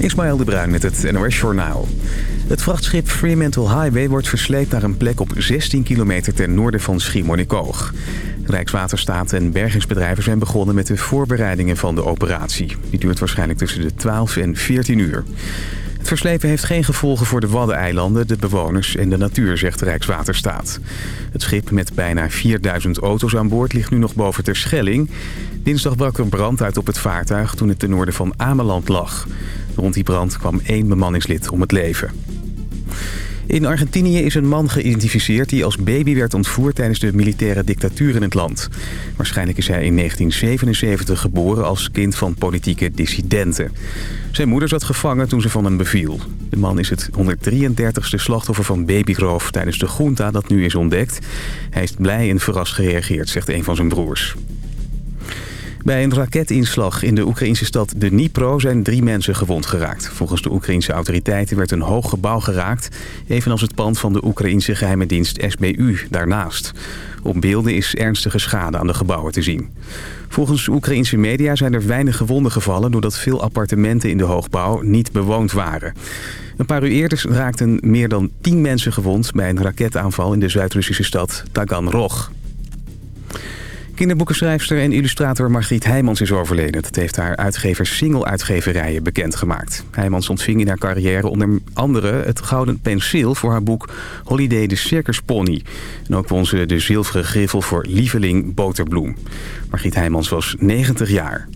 Ismaël de Bruin met het NOS Journaal. Het vrachtschip Fremantle Highway wordt versleept naar een plek op 16 kilometer ten noorden van Schiermonnikoog. Rijkswaterstaat en bergingsbedrijven zijn begonnen met de voorbereidingen van de operatie. Die duurt waarschijnlijk tussen de 12 en 14 uur. Het verslepen heeft geen gevolgen voor de Waddeneilanden, de bewoners en de natuur, zegt Rijkswaterstaat. Het schip met bijna 4000 auto's aan boord ligt nu nog boven ter Schelling. Dinsdag brak er brand uit op het vaartuig toen het ten noorden van Ameland lag. Rond die brand kwam één bemanningslid om het leven. In Argentinië is een man geïdentificeerd die als baby werd ontvoerd tijdens de militaire dictatuur in het land. Waarschijnlijk is hij in 1977 geboren als kind van politieke dissidenten. Zijn moeder zat gevangen toen ze van hem beviel. De man is het 133ste slachtoffer van babyroof tijdens de junta dat nu is ontdekt. Hij is blij en verrast gereageerd, zegt een van zijn broers. Bij een raketinslag in de Oekraïnse stad Dnipro zijn drie mensen gewond geraakt. Volgens de Oekraïnse autoriteiten werd een hoog gebouw geraakt... evenals het pand van de Oekraïnse geheime dienst SBU daarnaast. Op beelden is ernstige schade aan de gebouwen te zien. Volgens Oekraïnse media zijn er weinig gewonden gevallen... doordat veel appartementen in de hoogbouw niet bewoond waren. Een paar uur eerder raakten meer dan tien mensen gewond... bij een raketaanval in de Zuid-Russische stad Taganrog. Kinderboekenschrijfster en illustrator Margriet Heijmans is overleden. Dat heeft haar uitgever Single Uitgeverijen bekendgemaakt. Heijmans ontving in haar carrière onder andere het Gouden Penseel... voor haar boek Holiday de Circus Pony. En ook won ze de zilveren griffel voor Lieveling Boterbloem. Margriet Heijmans was 90 jaar.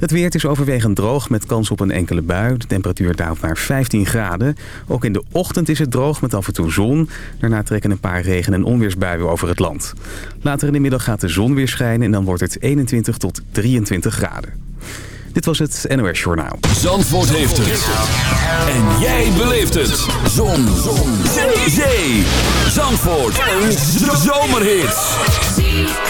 Het weer is overwegend droog met kans op een enkele bui. De temperatuur daalt naar 15 graden. Ook in de ochtend is het droog met af en toe zon. Daarna trekken een paar regen- en onweersbuien over het land. Later in de middag gaat de zon weer schijnen en dan wordt het 21 tot 23 graden. Dit was het NOS Journaal. Zandvoort heeft het. En jij beleeft het. Zon. zon. Zee. Zee. Zandvoort. Een zomerhit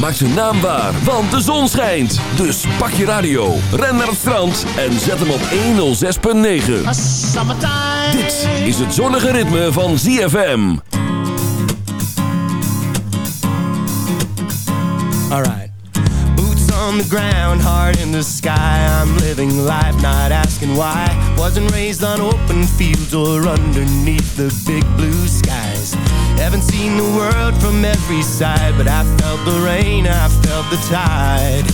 Maak zijn naam waar, want de zon schijnt. Dus pak je radio, ren naar het strand en zet hem op 106.9. Dit is het zonnige ritme van ZFM. Alright. Boots on the ground, heart in the sky. I'm living life, not asking why. Wasn't raised on open fields or underneath the big blue skies. Haven't seen the world from every side But I felt the rain, I felt the tide.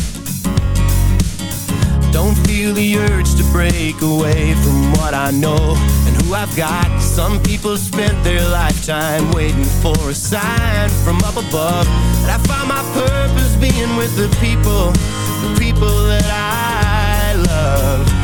Don't feel the urge to break away from what I know And who I've got. Some people spent their lifetime waiting for a sign from up above. And I find my purpose being with the people The people that I love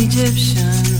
Egyptian.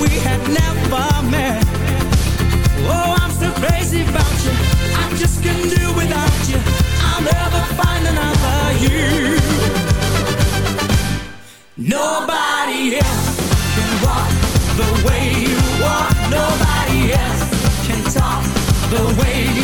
We had never met. Oh, I'm so crazy about you. I just can't do without you. I'll never find another you. Nobody else can walk the way you walk. Nobody else can talk the way you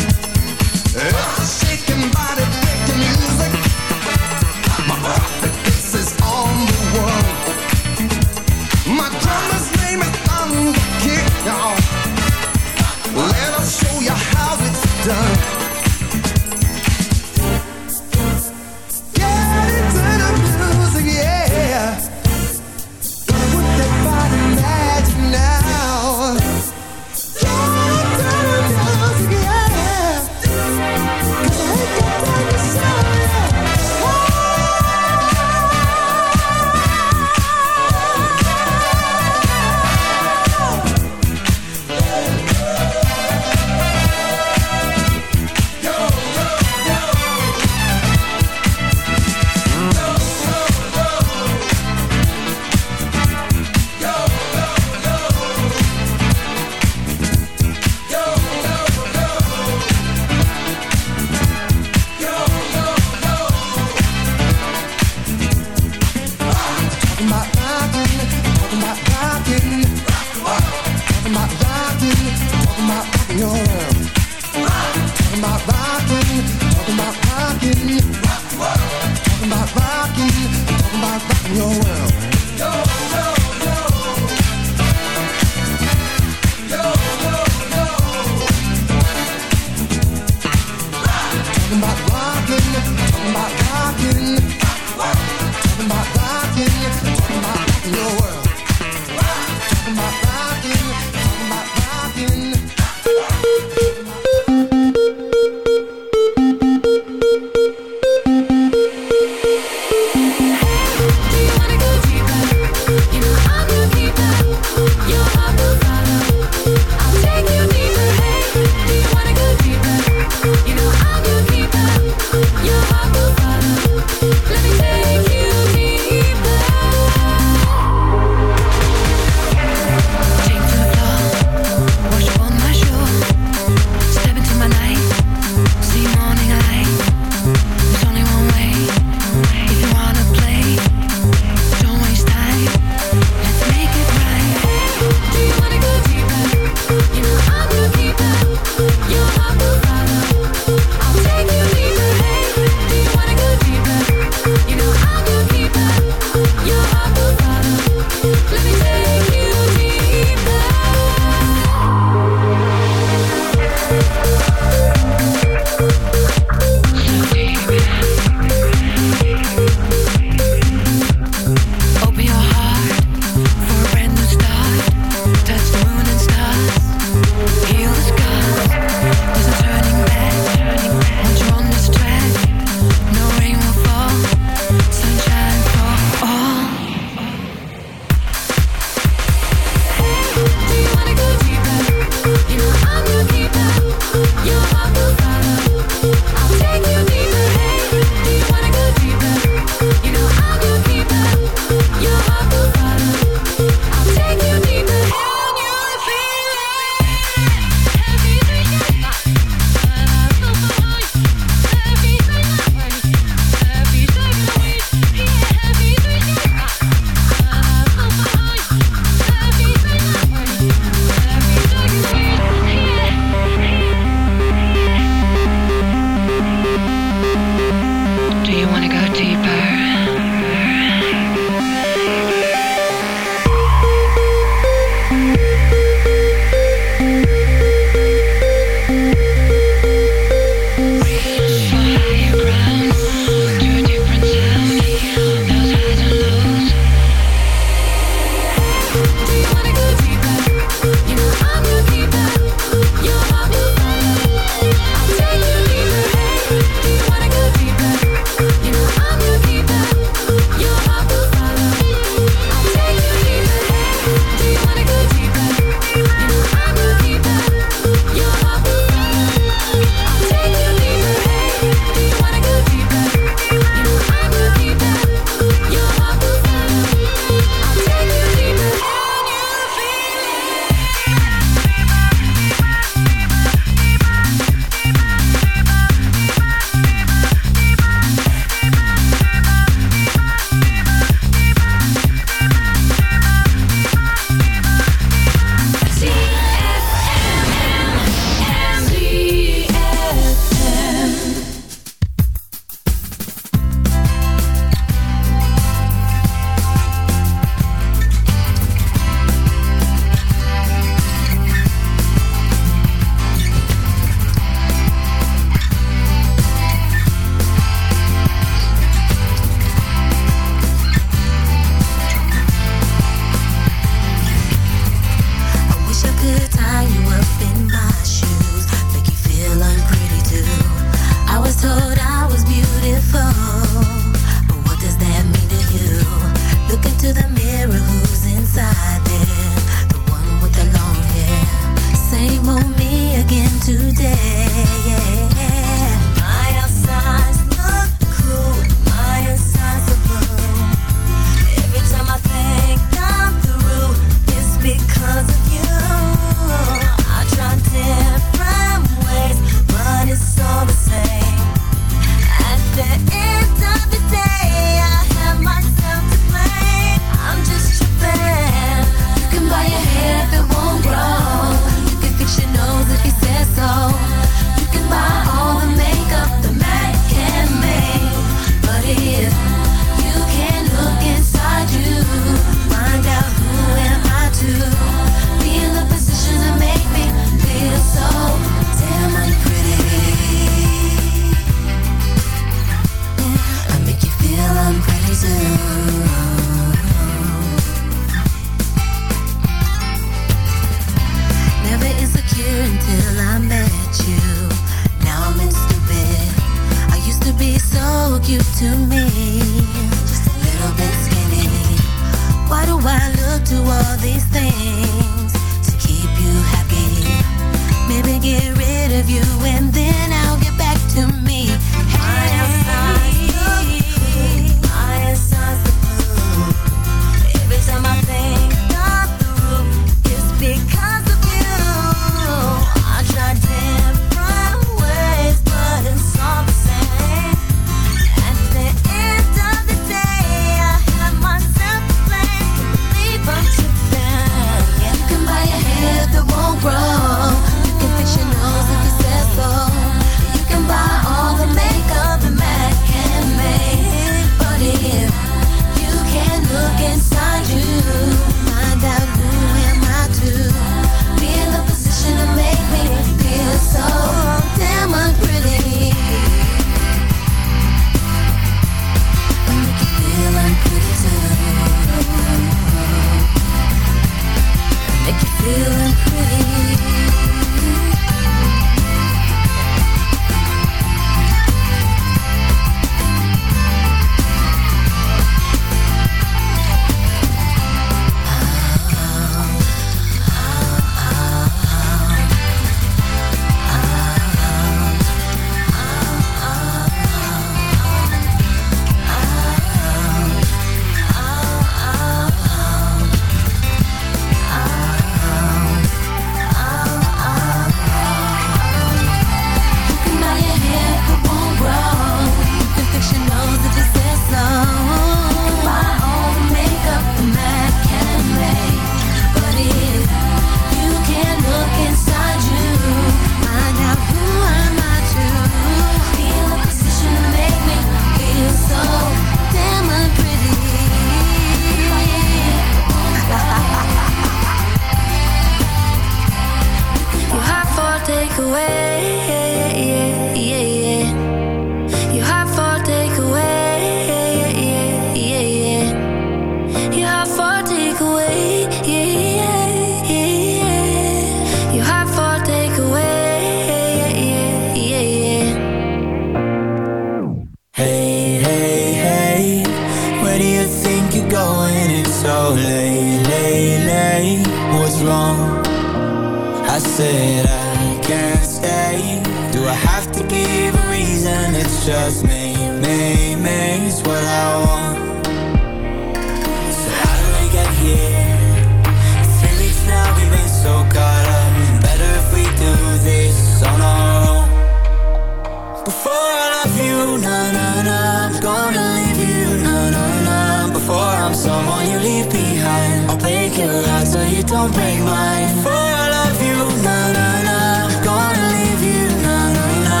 one you leave behind. I'll break your heart so you don't break mine. For I love you, na na na. Gonna leave you, na na na.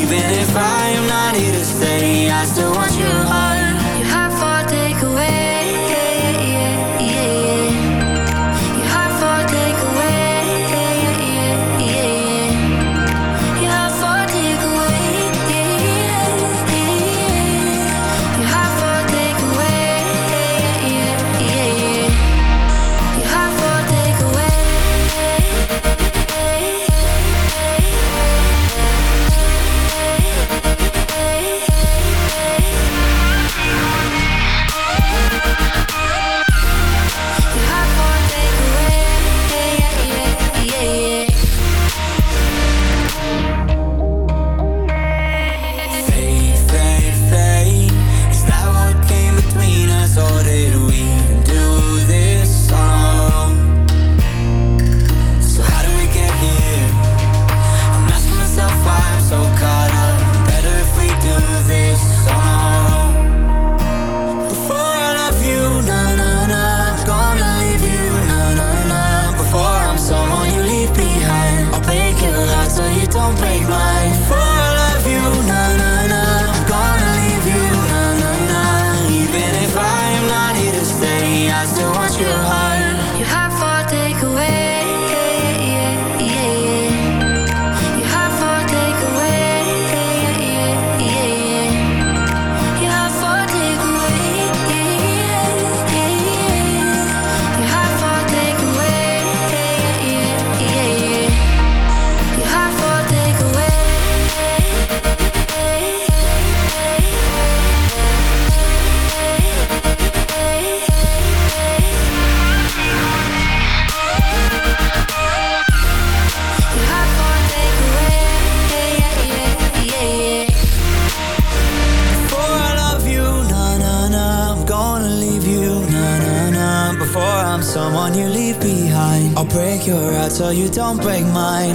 Even if I am not here to stay I still want so you don't break mine.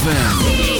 ZFM.